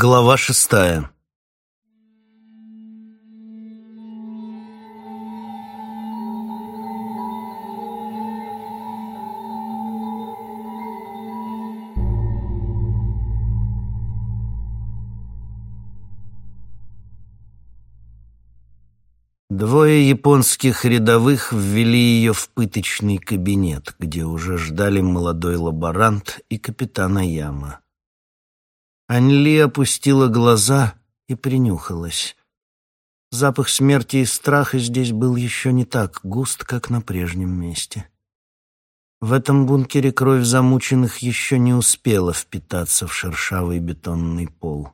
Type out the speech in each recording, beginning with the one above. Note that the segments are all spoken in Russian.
Глава шестая Двое японских рядовых ввели ее в пыточный кабинет, где уже ждали молодой лаборант и капитан Аяма. Аньли опустила глаза и принюхалась. Запах смерти и страха здесь был еще не так густ, как на прежнем месте. В этом бункере кровь замученных еще не успела впитаться в шершавый бетонный пол.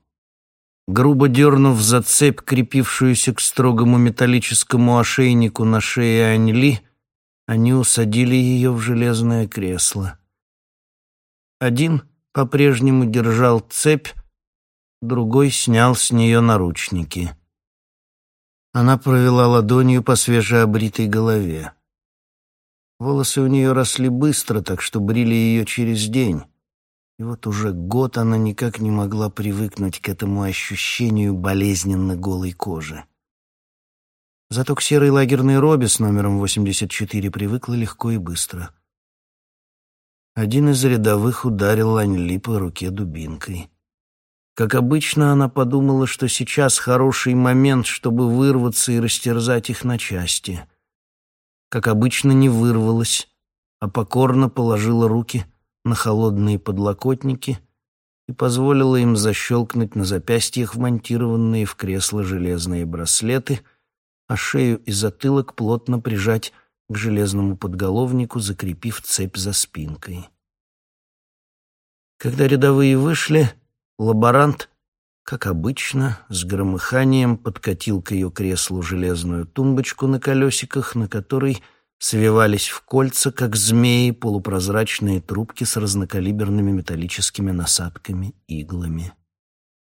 Грубо дернув за цепь, крепившуюся к строгому металлическому ошейнику на шее Аньли, они усадили ее в железное кресло. Один — по-прежнему держал цепь, другой снял с нее наручники. Она провела ладонью по свежеобритой голове. Волосы у нее росли быстро, так что брили ее через день. И вот уже год она никак не могла привыкнуть к этому ощущению болезненно голой кожи. Зато к серой лагерной робе с номером 84 привыкла легко и быстро — один из рядовых ударил Ланьли по руке дубинкой. Как обычно, она подумала, что сейчас хороший момент, чтобы вырваться и растерзать их на части. Как обычно, не вырвалась, а покорно положила руки на холодные подлокотники и позволила им защелкнуть на запястьях вмонтированные в кресло железные браслеты, а шею и затылок плотно прижать к железному подголовнику, закрепив цепь за спинкой. Когда рядовые вышли, лаборант, как обычно, с громыханием подкатил к ее креслу железную тумбочку на колесиках, на которой свивались в кольца, как змеи, полупрозрачные трубки с разнокалиберными металлическими насадками, иглами.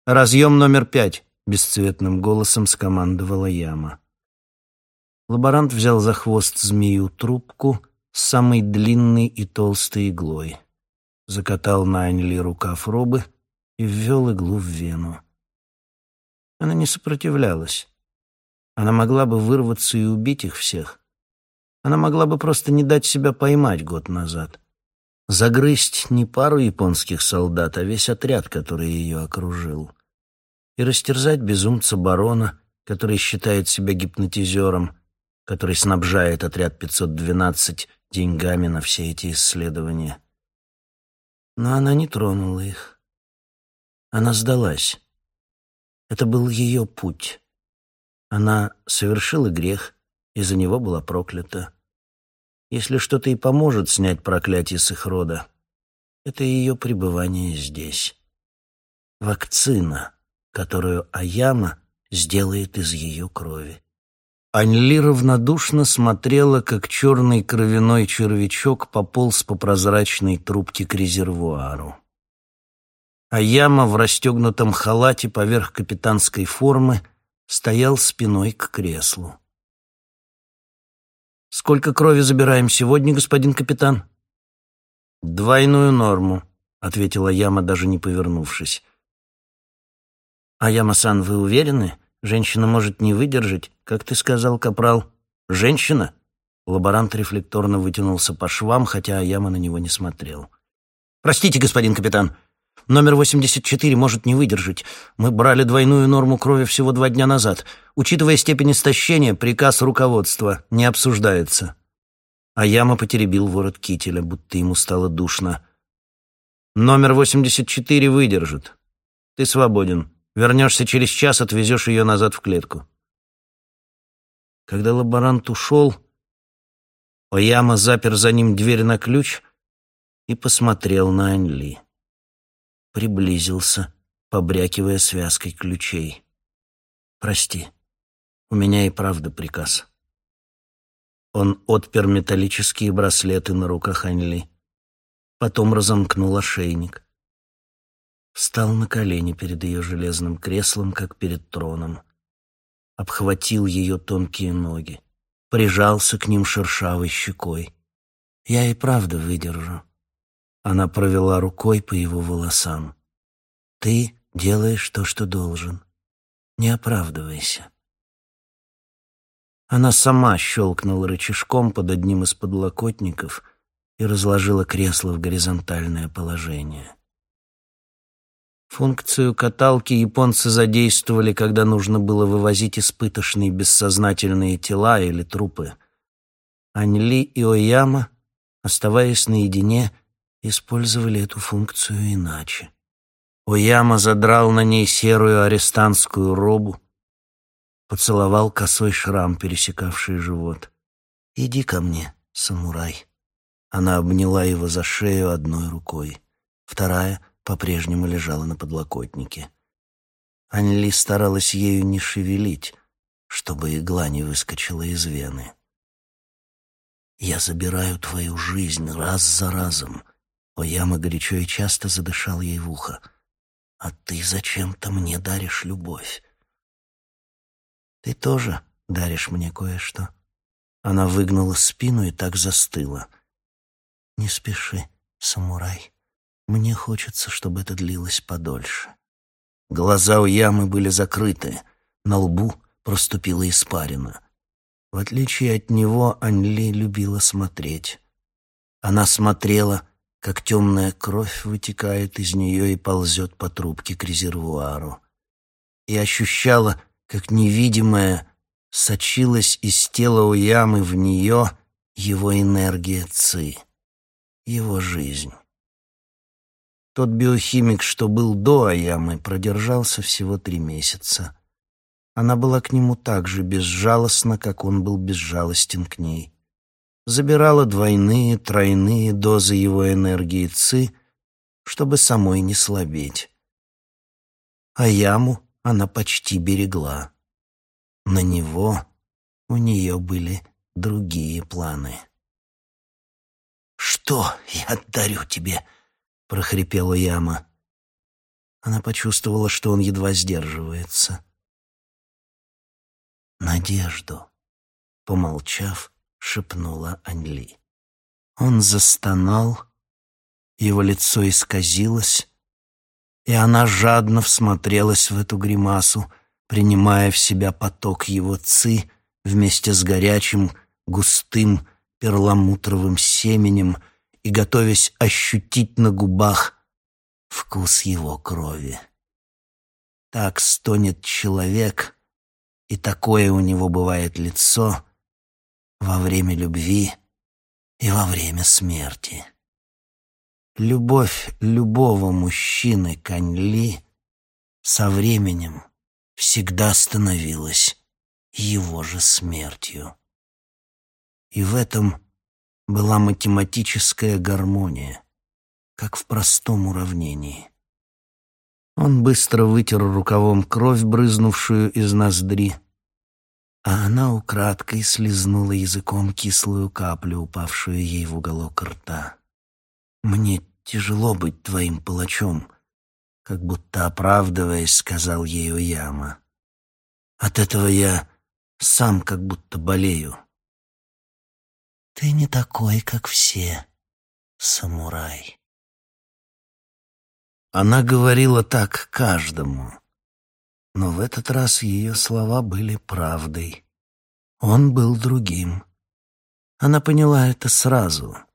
«Разъем номер пять», — бесцветным голосом скомандовала яма. Лаборант взял за хвост змею трубку с самой длинной и толстой иглой. Закатал на Аньли рукав робы и ввел иглу в вену. Она не сопротивлялась. Она могла бы вырваться и убить их всех. Она могла бы просто не дать себя поймать год назад. Загрызть не пару японских солдат, а весь отряд, который ее окружил. И растерзать безумца барона, который считает себя гипнотизером, который снабжает отряд 512 деньгами на все эти исследования. Но она не тронула их. Она сдалась. Это был ее путь. Она совершила грех, и за него была проклята. Если что-то и поможет снять проклятие с их рода, это ее пребывание здесь. Вакцина, которую Аяма сделает из ее крови. Аньли равнодушно смотрела, как черный кровяной червячок пополз по прозрачной трубке к резервуару. А яма в расстегнутом халате поверх капитанской формы стоял спиной к креслу. «Сколько крови забираем сегодня, господин капитан?» «Двойную норму», — ответила Яма, даже не повернувшись. «А Яма-сан, вы уверены?» Женщина может не выдержать, как ты сказал, капрал. Женщина? Лаборант рефлекторно вытянулся по швам, хотя Аяма на него не смотрел. Простите, господин капитан. Номер 84 может не выдержать. Мы брали двойную норму крови всего два дня назад. Учитывая степень истощения, приказ руководства не обсуждается. Аяма потеребил ворот кителя, будто ему стало душно. Номер 84 выдержит. Ты свободен. Вернешься через час, отвезешь ее назад в клетку. Когда лаборант ушел, Ояма запер за ним дверь на ключ и посмотрел на Аньли. Приблизился, побрякивая связкой ключей. «Прости, у меня и правда приказ». Он отпер металлические браслеты на руках Аньли, потом разомкнул ошейник встал на колени перед ее железным креслом, как перед троном, обхватил ее тонкие ноги, прижался к ним шершавой щекой. «Я и правда выдержу». Она провела рукой по его волосам. «Ты Делаешь то, что должен. Не оправдывайся. Она сама щелкнула рычажком под одним из подлокотников и разложила кресло в горизонтальное положение. Функцию каталки японцы задействовали, когда нужно было вывозить испытошные бессознательные тела или трупы. Аньли и Ояма, оставаясь наедине, использовали эту функцию иначе. Ояма задрал на ней серую арестантскую робу, поцеловал косой шрам, пересекавший живот. «Иди ко мне, самурай». Она обняла его за шею одной рукой, вторая по-прежнему лежала на подлокотнике. Анли старалась ею не шевелить, чтобы игла не выскочила из вены. «Я забираю твою жизнь раз за разом», — Ояма горячо и часто задышал ей в ухо. «А ты зачем-то мне даришь любовь. Ты тоже даришь мне кое-что. Она выгнула спину и так застыла. Не спеши, самурай. Мне хочется, чтобы это длилось подольше. Глаза у ямы были закрыты, на лбу проступила испарина. В отличие от него, Анли любила смотреть. Она смотрела, как темная кровь вытекает из нее и ползет по трубке к резервуару. И ощущала, как невидимая, сочилась из тела у ямы в нее его энергия ци, его жизнь. Тот биохимик, что был до Аямы, продержался всего три месяца. Она была к нему так же безжалостна, как он был безжалостен к ней. Забирала двойные, тройные дозы его энергии ЦИ, чтобы самой не слабеть. Аяму она почти берегла. На него у нее были другие планы. «Что я дарю тебе?» — прохрипела Яма. Она почувствовала, что он едва сдерживается. «Надежду», — помолчав, шепнула Аньли. Он застонал, его лицо исказилось, и она жадно всмотрелась в эту гримасу, принимая в себя поток его ци вместе с горячим, густым, перламутровым семенем и готовясь ощутить на губах вкус его крови. Так стонет человек, и такое у него бывает лицо во время любви и во время смерти. Любовь любого мужчины к Аньли со временем всегда становилась его же смертью. И в этом была математическая гармония, как в простом уравнении. Он быстро вытер рукавом кровь, брызнувшую из ноздри, а она украдкой слезнула языком кислую каплю, упавшую ей в уголок рта. «Мне тяжело быть твоим палачом», — как будто оправдываясь, сказал ей Уяма. «От этого я сам как будто болею». «Ты не такой, как все, самурай». Она говорила так каждому, но в этот раз ее слова были правдой. Он был другим. Она поняла это сразу —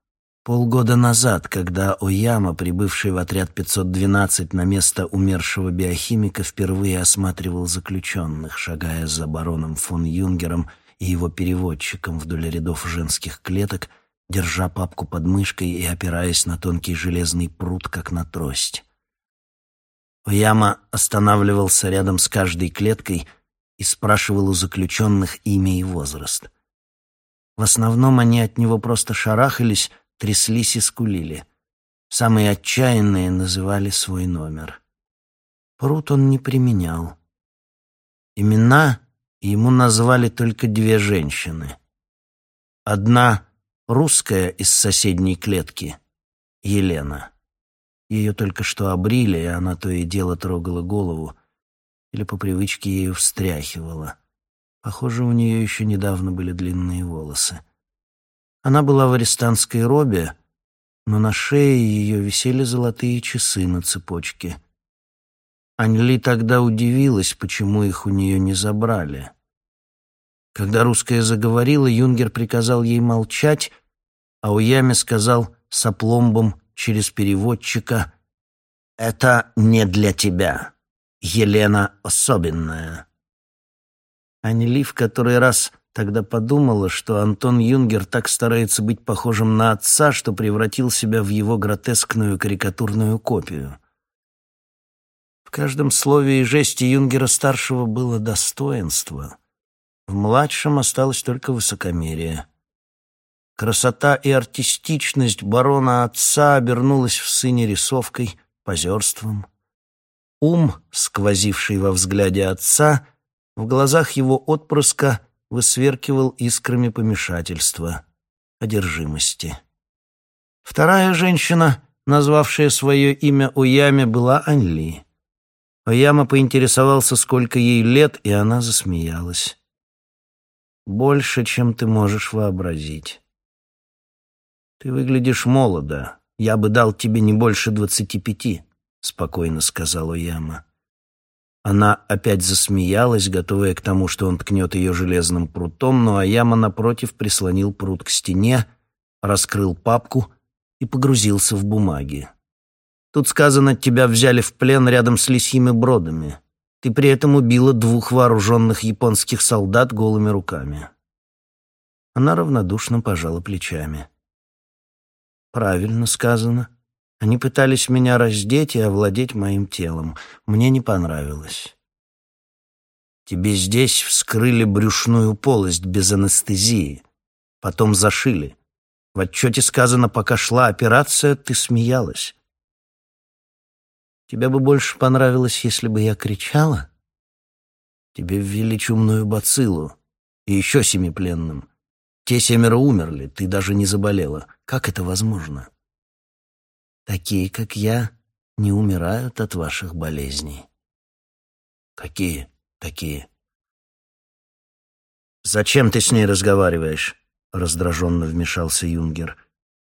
Полгода назад, когда Ояма, прибывший в отряд 512 на место умершего биохимика, впервые осматривал заключенных, шагая за бароном фон Юнгером и его переводчиком вдоль рядов женских клеток, держа папку под мышкой и опираясь на тонкий железный пруд, как на трость. Ояма останавливался рядом с каждой клеткой и спрашивал у заключенных имя и возраст. В основном они от него просто шарахались, тряслись и скулили. Самые отчаянные называли свой номер. Пруд он не применял. Имена ему назвали только две женщины. Одна — русская из соседней клетки, Елена. Ее только что обрили, и она то и дело трогала голову или по привычке ею встряхивала. Похоже, у нее еще недавно были длинные волосы. Она была в арестантской робе, но на шее ее висели золотые часы на цепочке. Аньли тогда удивилась, почему их у нее не забрали. Когда русская заговорила, Юнгер приказал ей молчать, а Уяме сказал с опломбом через переводчика «Это не для тебя. Елена особенная». Аньли в который раз тогда подумала, что Антон Юнгер так старается быть похожим на отца, что превратил себя в его гротескную карикатурную копию — в каждом слове и жесте Юнгера-старшего было достоинство. В младшем осталось только высокомерие. Красота и артистичность барона-отца обернулась в сыне рисовкой, позерством. Ум, сквозивший во взгляде отца, в глазах его отпрыска высверкивал искрами помешательства, одержимости. Вторая женщина, назвавшая свое имя Уяме, была Анли. Ояма поинтересовался, сколько ей лет, и она засмеялась. «Больше, чем ты можешь вообразить. Ты выглядишь молодо. Я бы дал тебе не больше двадцати пяти», — спокойно сказал Ояма. Она опять засмеялась, готовая к тому, что он ткнет ее железным прутом, но Аяма, напротив, прислонил прут к стене, раскрыл папку и погрузился в бумаги. Тут сказано, тебя взяли в плен рядом с лисьими бродами. Ты при этом убила двух вооруженных японских солдат голыми руками». Она равнодушно пожала плечами. «Правильно сказано. Они пытались меня раздеть и овладеть моим телом. Мне не понравилось». «Тебе здесь вскрыли брюшную полость без анестезии. Потом зашили. В отчете сказано, пока шла операция, ты смеялась. Тебе бы больше понравилось, если бы я кричала? Тебе ввели чумную бациллу. И еще семи пленным. Те семеро умерли, ты даже не заболела. Как это возможно? Такие, как я, не умирают от ваших болезней. Какие такие? «Зачем ты с ней разговариваешь?» — раздраженно вмешался Юнгер.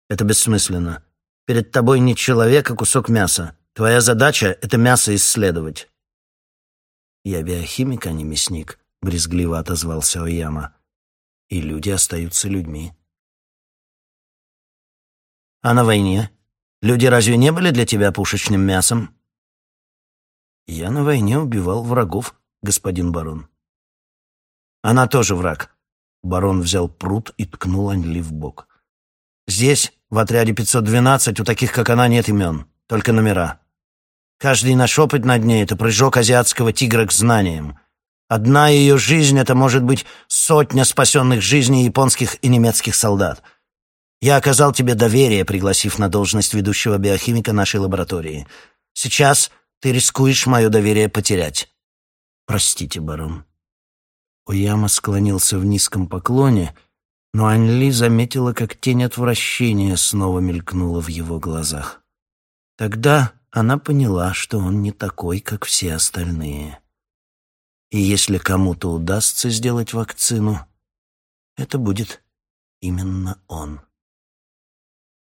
«Это бессмысленно. Перед тобой не человек, а кусок мяса. Твоя задача — это мясо исследовать». «Я биохимик, а не мясник», — брезгливо отозвался Ояма. «И люди остаются людьми». «А на войне? Люди разве не были для тебя пушечным мясом?» «Я на войне убивал врагов, господин барон». «Она тоже враг». Барон взял пруд и ткнул Аньли в бок. «Здесь, в отряде 512, у таких, как она, нет имен, только номера. Каждый наш опыт над ней — это прыжок азиатского тигра к знаниям. Одна ее жизнь — это может быть сотня спасенных жизней японских и немецких солдат. Я оказал тебе доверие, пригласив на должность ведущего биохимика нашей лаборатории. Сейчас ты рискуешь мое доверие потерять. Простите, барон. Уяма склонился в низком поклоне, но Аньли заметила, как тень отвращения снова мелькнула в его глазах. Тогда она поняла, что он не такой, как все остальные. И если кому-то удастся сделать вакцину, это будет именно он.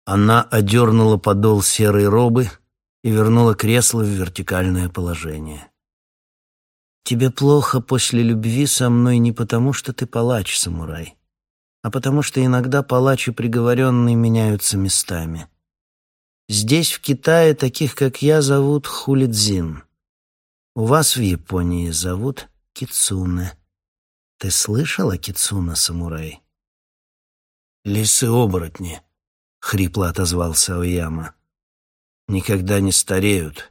Она одернула подол серой робы и вернула кресло в вертикальное положение. «Тебе плохо после любви со мной не потому, что ты палач, самурай, а потому что иногда палач и приговоренный меняются местами. Здесь, в Китае, таких, как я, зовут Хулидзин. У вас в Японии зовут Кицуне. Ты слышал о Кицуне, самурай? «Лисы-оборотни», — хрипло отозвался Ояма. «Никогда не стареют.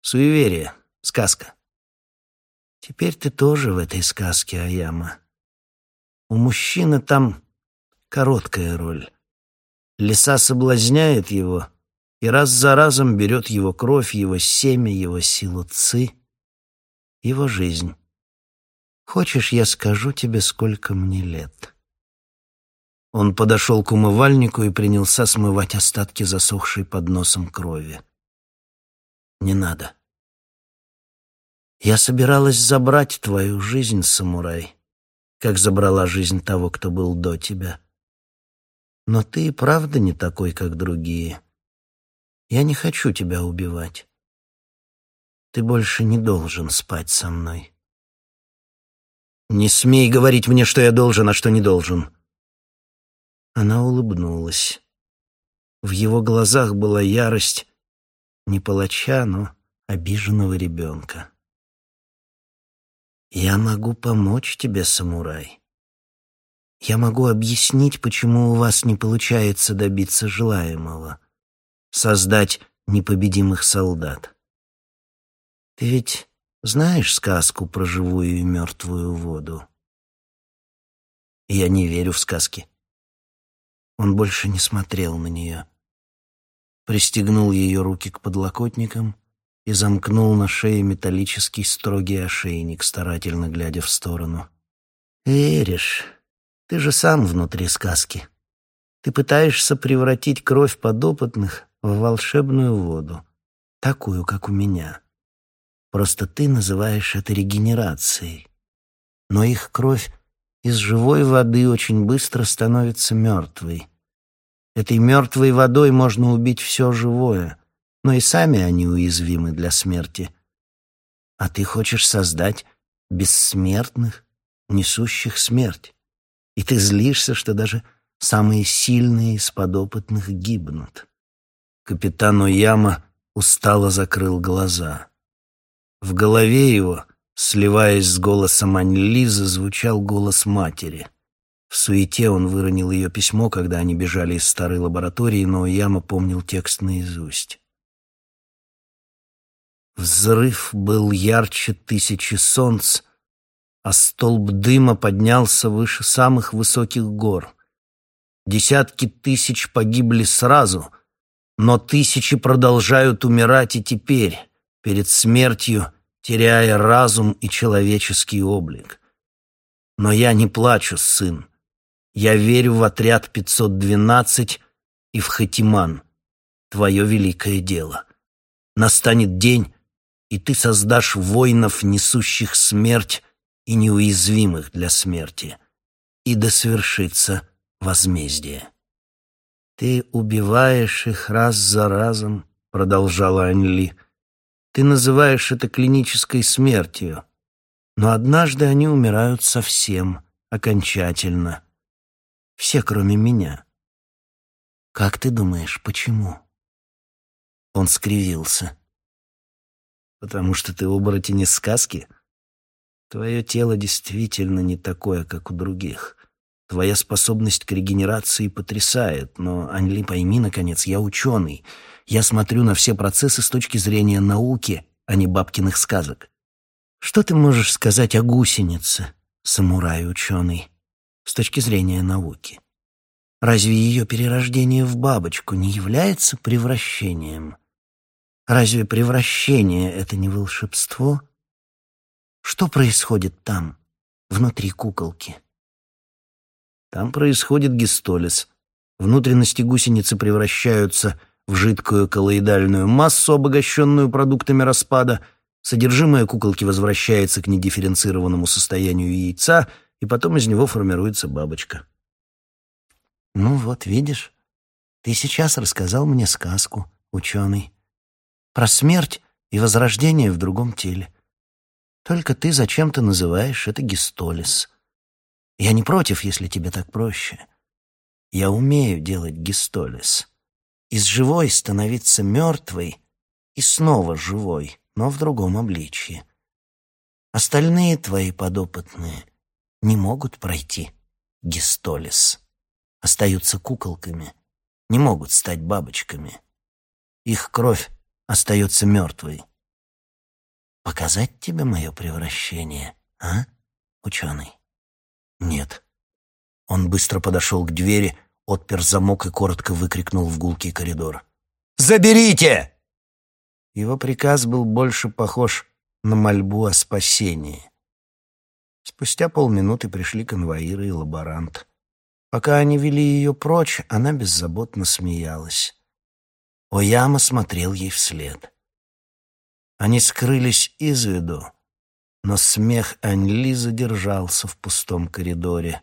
Суеверие, сказка». «Теперь ты тоже в этой сказке, Ояма. У мужчины там короткая роль. Лиса соблазняет его, и раз за разом берет его кровь, его семя, его силу ци, его жизнь. Хочешь, я скажу тебе, сколько мне лет?» Он подошел к умывальнику и принялся смывать остатки засохшей под носом крови. «Не надо. Я собиралась забрать твою жизнь, самурай, как забрала жизнь того, кто был до тебя. Но ты и правда не такой, как другие. Я не хочу тебя убивать. Ты больше не должен спать со мной. Не смей говорить мне, что я должен, а что не должен. Она улыбнулась. В его глазах была ярость не палача, но обиженного ребенка. «Я могу помочь тебе, самурай. Я могу объяснить, почему у вас не получается добиться желаемого, создать непобедимых солдат. Ты ведь знаешь сказку про живую и мертвую воду?» «Я не верю в сказки». Он больше не смотрел на нее пристегнул ее руки к подлокотникам и замкнул на шее металлический строгий ошейник, старательно глядя в сторону. «Веришь, ты же сам внутри сказки. Ты пытаешься превратить кровь подопытных в волшебную воду, такую, как у меня. Просто ты называешь это регенерацией. Но их кровь из живой воды очень быстро становится мертвой, Этой мертвой водой можно убить все живое, но и сами они уязвимы для смерти. А ты хочешь создать бессмертных, несущих смерть. И ты злишься, что даже самые сильные из подопытных гибнут. Капитан Уяма устало закрыл глаза. В голове его, сливаясь с голосом Аньли, зазвучал голос матери — в суете он выронил ее письмо, когда они бежали из старой лаборатории, но Яма помнил текст наизусть. Взрыв был ярче тысячи солнц, а столб дыма поднялся выше самых высоких гор. Десятки тысяч погибли сразу, но тысячи продолжают умирать и теперь, перед смертью, теряя разум и человеческий облик. Но я не плачу, сын. Я верю в отряд 512 и в Хатиман, твое великое дело. Настанет день, и ты создашь воинов, несущих смерть и неуязвимых для смерти, и да свершится возмездие. Ты убиваешь их раз за разом, продолжала Анли. Ты называешь это клинической смертью, но однажды они умирают совсем, окончательно. Все, кроме меня. Как ты думаешь, почему? Он скривился. Потому что ты оборотень из сказки? Твое тело действительно не такое, как у других. Твоя способность к регенерации потрясает, но, Анли, пойми, наконец, я ученый. Я смотрю на все процессы с точки зрения науки, а не бабкиных сказок. Что ты можешь сказать о гусенице, самурай-ученый? с точки зрения науки. Разве ее перерождение в бабочку не является превращением? Разве превращение — это не волшебство? Что происходит там, внутри куколки? Там происходит гистолиз. Внутренности гусеницы превращаются в жидкую коллоидальную массу, обогащенную продуктами распада. Содержимое куколки возвращается к недифференцированному состоянию яйца — и потом из него формируется бабочка. «Ну вот, видишь, ты сейчас рассказал мне сказку, ученый, про смерть и возрождение в другом теле. Только ты зачем-то называешь это гистолис. Я не против, если тебе так проще. Я умею делать гистолис. Из живой становиться мертвой и снова живой, но в другом обличье. Остальные твои подопытные не могут пройти гистолис. Остаются куколками, не могут стать бабочками. Их кровь остается мертвой. Показать тебе мое превращение, а, ученый? Нет. Он быстро подошел к двери, отпер замок и коротко выкрикнул в гулкий коридор. «Заберите!» Его приказ был больше похож на мольбу о спасении. Спустя полминуты пришли конвоиры и лаборант. Пока они вели ее прочь, она беззаботно смеялась. Ояма смотрел ей вслед. Они скрылись из виду, но смех Аньли задержался в пустом коридоре.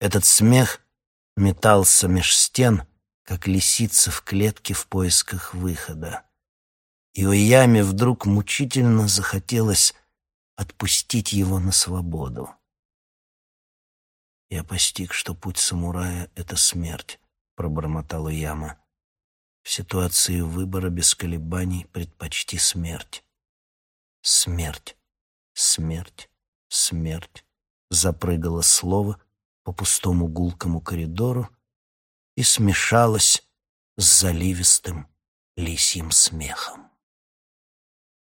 Этот смех метался меж стен, как лисица в клетке в поисках выхода. и Уяме вдруг мучительно захотелось отпустить его на свободу. «Я постиг, что путь самурая — это смерть», — пробормотал Уяма. «В ситуации выбора без колебаний предпочти смерть». «Смерть, смерть, смерть», — запрыгало слово по пустому гулкому коридору и смешалось с заливистым лисьим смехом.